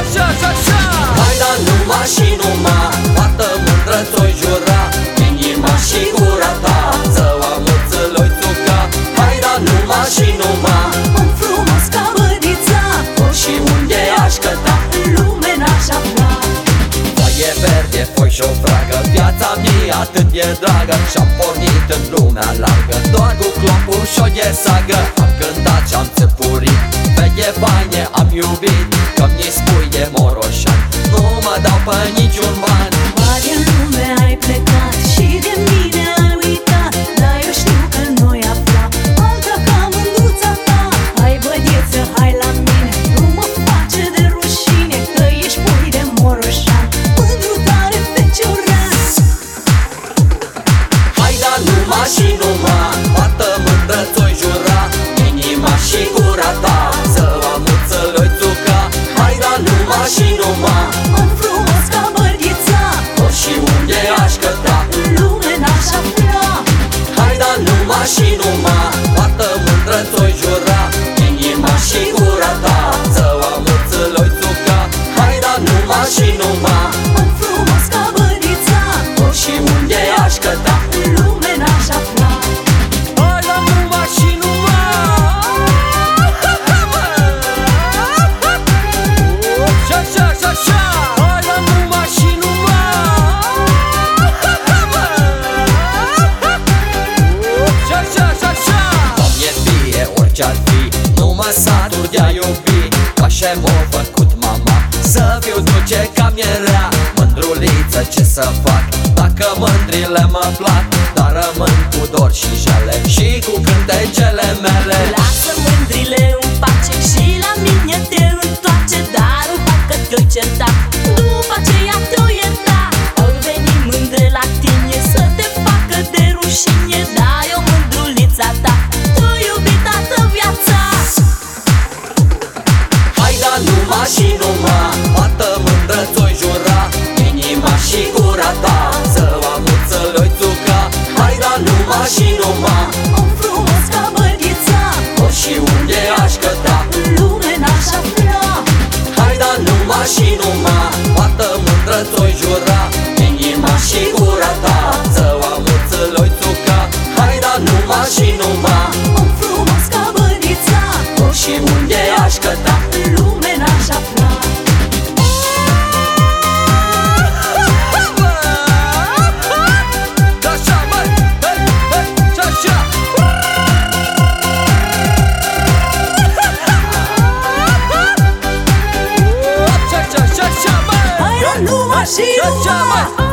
așa, așa, așa. Hai da numai și numai Toată mândră ți-o-i jura. Inima și gura ta Să o amățăloi țuca Hai da numai și numai un frumos ca bădița și unde aș căta În lume n-aș afla. E verde, foi și-o fragă Viața mie atât e dragă. Și-am pornit în lumea largă Doar cu clopul și-o e sagă. Am cântat și-am țăpurit Pe bani am iubit îi spui de moroșan Nu mă dau pe niciun Nu mă satur de-a iubi Ca și m-a făcut mama Să fiu dulce ca mielea Mândruliță ce să fac? Dacă mândrile mă plac Dar rămân cu dor și jale. Și cu cântecele mele. Lasă mândrile în pace și numai. Toată mândră ți-o jura Inima și gura ta Să o amut, să-l Hai da numai și numai. どっち。